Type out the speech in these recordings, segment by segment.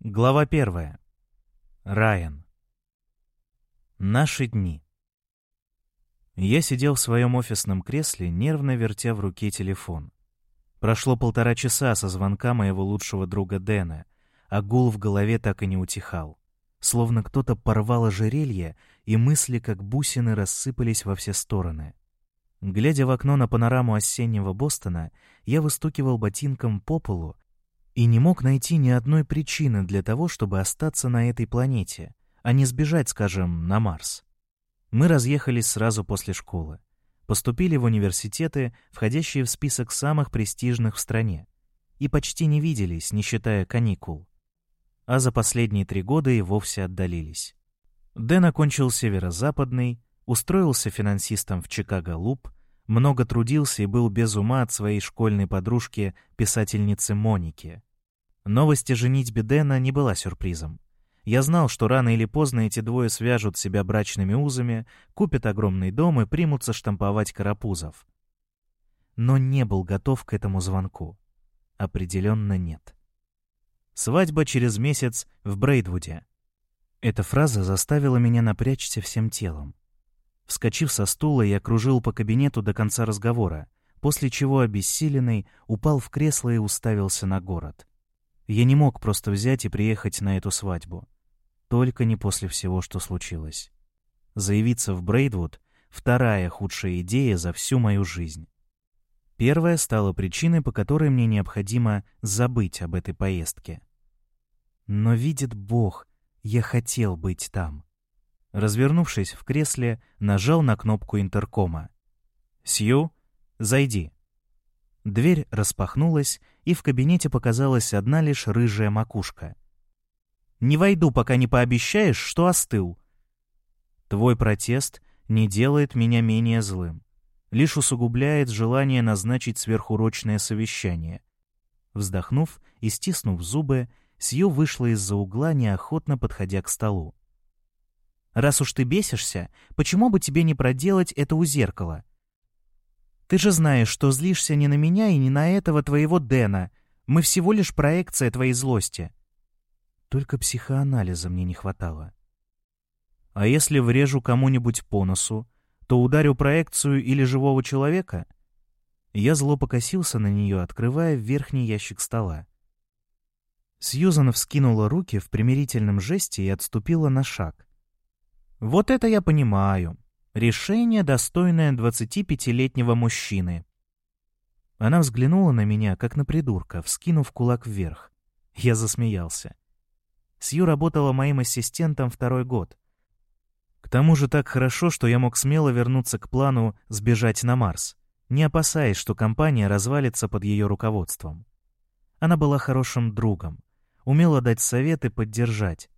Глава первая. Райан. Наши дни. Я сидел в своем офисном кресле, нервно вертя в руке телефон. Прошло полтора часа со звонка моего лучшего друга Дэна, а гул в голове так и не утихал. Словно кто-то порвал ожерелье, и мысли, как бусины, рассыпались во все стороны. Глядя в окно на панораму осеннего Бостона, я выстукивал ботинком по полу, и не мог найти ни одной причины для того, чтобы остаться на этой планете, а не сбежать, скажем, на Марс. Мы разъехались сразу после школы. Поступили в университеты, входящие в список самых престижных в стране, и почти не виделись, не считая каникул. А за последние три года и вовсе отдалились. Дэн окончил северо-западный, устроился финансистом в Чикаго-Луп, много трудился и был без ума от своей школьной подружки, писательницы Моники. Новость о женитьбе Дэна не была сюрпризом. Я знал, что рано или поздно эти двое свяжут себя брачными узами, купят огромный дом и примутся штамповать карапузов. Но не был готов к этому звонку. Определенно нет. Свадьба через месяц в Брейдвуде. Эта фраза заставила меня напрячься всем телом. Вскочив со стула, я кружил по кабинету до конца разговора, после чего обессиленный упал в кресло и уставился на город. Я не мог просто взять и приехать на эту свадьбу. Только не после всего, что случилось. Заявиться в Брейдвуд — вторая худшая идея за всю мою жизнь. Первая стала причиной, по которой мне необходимо забыть об этой поездке. Но видит Бог, я хотел быть там. Развернувшись в кресле, нажал на кнопку интеркома. «Сью, зайди». Дверь распахнулась, и в кабинете показалась одна лишь рыжая макушка. «Не войду, пока не пообещаешь, что остыл». «Твой протест не делает меня менее злым, лишь усугубляет желание назначить сверхурочное совещание». Вздохнув и стиснув зубы, Сью вышла из-за угла, неохотно подходя к столу. «Раз уж ты бесишься, почему бы тебе не проделать это у зеркала? Ты же знаешь, что злишься не на меня и не на этого твоего Дэна. Мы всего лишь проекция твоей злости. Только психоанализа мне не хватало. А если врежу кому-нибудь по носу, то ударю проекцию или живого человека? Я зло покосился на нее, открывая верхний ящик стола. Сьюзан вскинула руки в примирительном жесте и отступила на шаг. «Вот это я понимаю. Решение, достойное 25-летнего мужчины. Она взглянула на меня, как на придурка, вскинув кулак вверх. Я засмеялся. Сью работала моим ассистентом второй год. К тому же так хорошо, что я мог смело вернуться к плану сбежать на Марс, не опасаясь, что компания развалится под ее руководством. Она была хорошим другом, умела дать совет и поддержать,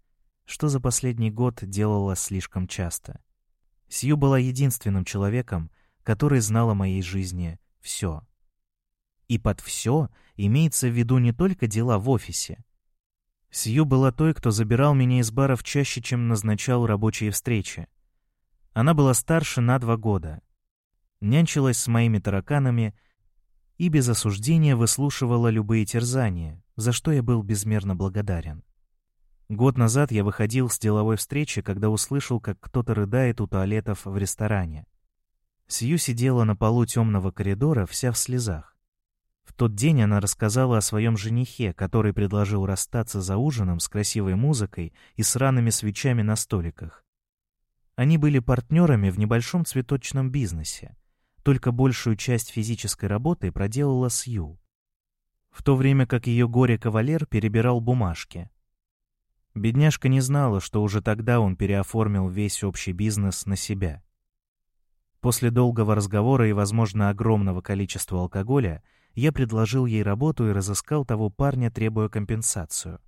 что за последний год делала слишком часто. Сью была единственным человеком, который знал о моей жизни все. И под «все» имеется в виду не только дела в офисе. Сью была той, кто забирал меня из баров чаще, чем назначал рабочие встречи. Она была старше на два года. Нянчилась с моими тараканами и без осуждения выслушивала любые терзания, за что я был безмерно благодарен. Год назад я выходил с деловой встречи, когда услышал, как кто-то рыдает у туалетов в ресторане. Сью сидела на полу темного коридора, вся в слезах. В тот день она рассказала о своем женихе, который предложил расстаться за ужином с красивой музыкой и сраными свечами на столиках. Они были партнерами в небольшом цветочном бизнесе. Только большую часть физической работы проделала Сью. В то время как ее горе-кавалер перебирал бумажки — Бедняжка не знала, что уже тогда он переоформил весь общий бизнес на себя. После долгого разговора и, возможно, огромного количества алкоголя, я предложил ей работу и разыскал того парня, требуя компенсацию.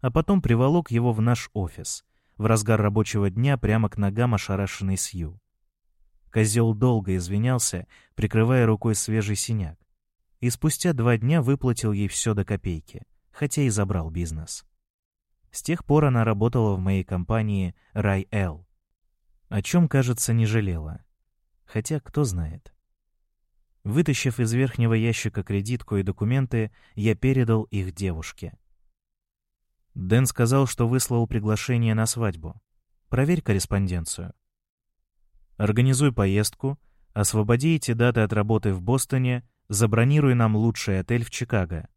А потом приволок его в наш офис, в разгар рабочего дня прямо к ногам ошарашенной Сью. Козел долго извинялся, прикрывая рукой свежий синяк. И спустя два дня выплатил ей все до копейки, хотя и забрал бизнес. С тех пор она работала в моей компании Рай Эл, о чем, кажется, не жалела. Хотя, кто знает. Вытащив из верхнего ящика кредитку и документы, я передал их девушке. Дэн сказал, что выслал приглашение на свадьбу. Проверь корреспонденцию. Организуй поездку, освободи эти даты от работы в Бостоне, забронируй нам лучший отель в Чикаго.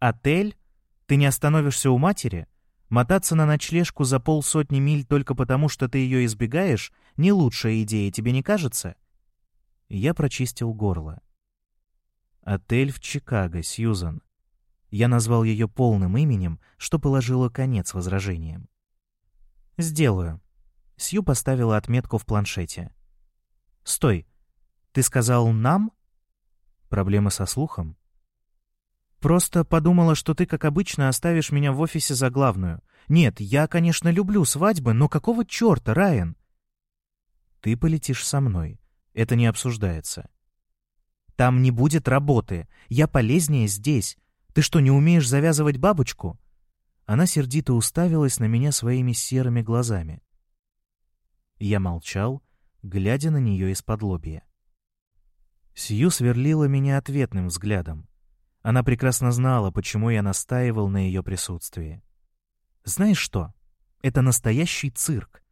Отель? Ты не остановишься у матери? Мотаться на ночлежку за полсотни миль только потому, что ты ее избегаешь, не лучшая идея, тебе не кажется? Я прочистил горло. Отель в Чикаго, Сьюзан. Я назвал ее полным именем, что положило конец возражениям. «Сделаю». Сью поставила отметку в планшете. «Стой. Ты сказал «нам»?» Проблемы со слухом? «Просто подумала, что ты, как обычно, оставишь меня в офисе за главную. Нет, я, конечно, люблю свадьбы, но какого черта, Райан?» «Ты полетишь со мной. Это не обсуждается». «Там не будет работы. Я полезнее здесь. Ты что, не умеешь завязывать бабочку?» Она сердито уставилась на меня своими серыми глазами. Я молчал, глядя на нее из-под лобья. Сью сверлила меня ответным взглядом. Она прекрасно знала, почему я настаивал на ее присутствии. «Знаешь что? Это настоящий цирк.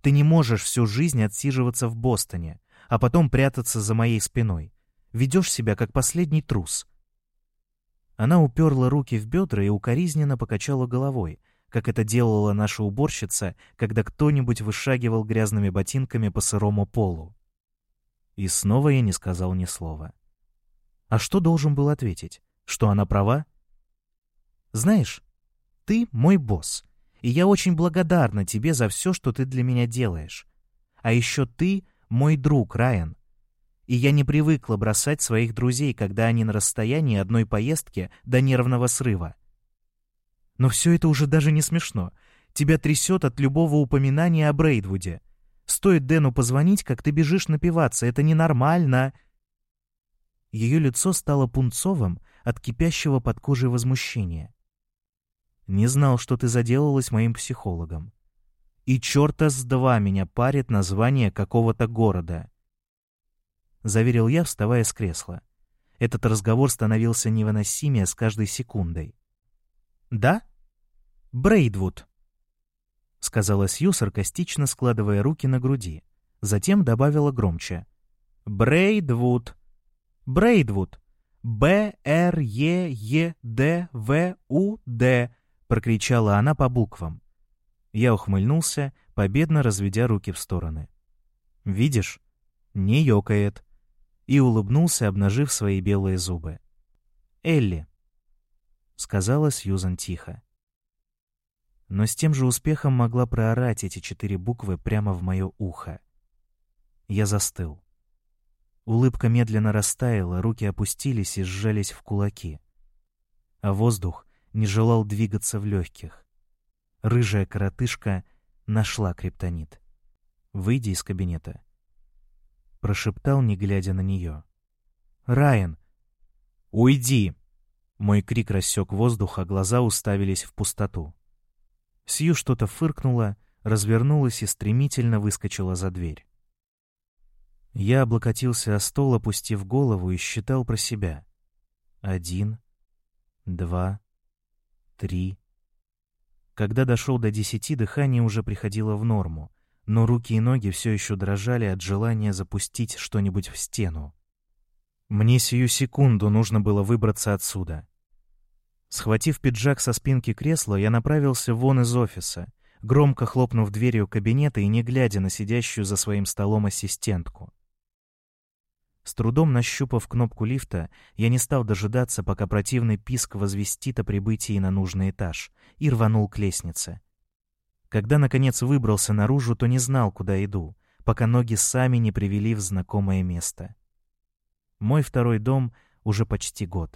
Ты не можешь всю жизнь отсиживаться в Бостоне, а потом прятаться за моей спиной. Ведешь себя как последний трус. Она уперла руки в бедра и укоризненно покачала головой, как это делала наша уборщица, когда кто-нибудь вышагивал грязными ботинками по сырому полу. И снова я не сказал ни слова. А что должен был ответить? Что она права? Знаешь, ты мой босс, и я очень благодарна тебе за все, что ты для меня делаешь. А еще ты мой друг, Райан и я не привыкла бросать своих друзей, когда они на расстоянии одной поездки до нервного срыва. Но все это уже даже не смешно. Тебя трясет от любого упоминания о Брейдвуде. Стоит Дэну позвонить, как ты бежишь напиваться. Это ненормально. Ее лицо стало пунцовым от кипящего под кожей возмущения. Не знал, что ты заделалась моим психологом. И черта с два меня парит название какого-то города. — заверил я, вставая с кресла. Этот разговор становился невыносимее с каждой секундой. «Да? Брейдвуд», — сказала Сью, саркастично складывая руки на груди. Затем добавила громче. «Брейдвуд! Брейдвуд! Б-Р-Е-Е-Д-В-У-Д!» — прокричала она по буквам. Я ухмыльнулся, победно разведя руки в стороны. «Видишь? Не ёкает и улыбнулся, обнажив свои белые зубы. «Элли», — сказала Сьюзан тихо. Но с тем же успехом могла проорать эти четыре буквы прямо в мое ухо. Я застыл. Улыбка медленно растаяла, руки опустились и сжались в кулаки. А воздух не желал двигаться в легких. Рыжая коротышка нашла криптонит. Выйди из кабинета прошептал, не глядя на нее. «Райан!» «Уйди!» Мой крик рассек воздух, а глаза уставились в пустоту. Сью что-то фыркнула, развернулась и стремительно выскочила за дверь. Я облокотился о стол, опустив голову, и считал про себя. Один, два, три. Когда дошел до десяти, дыхание уже приходило в норму, но руки и ноги все еще дрожали от желания запустить что-нибудь в стену. Мне сию секунду нужно было выбраться отсюда. Схватив пиджак со спинки кресла, я направился вон из офиса, громко хлопнув дверью кабинета и не глядя на сидящую за своим столом ассистентку. С трудом нащупав кнопку лифта, я не стал дожидаться, пока противный писк возвестит о прибытии на нужный этаж, и рванул к лестнице. Когда, наконец, выбрался наружу, то не знал, куда иду, пока ноги сами не привели в знакомое место. Мой второй дом уже почти год.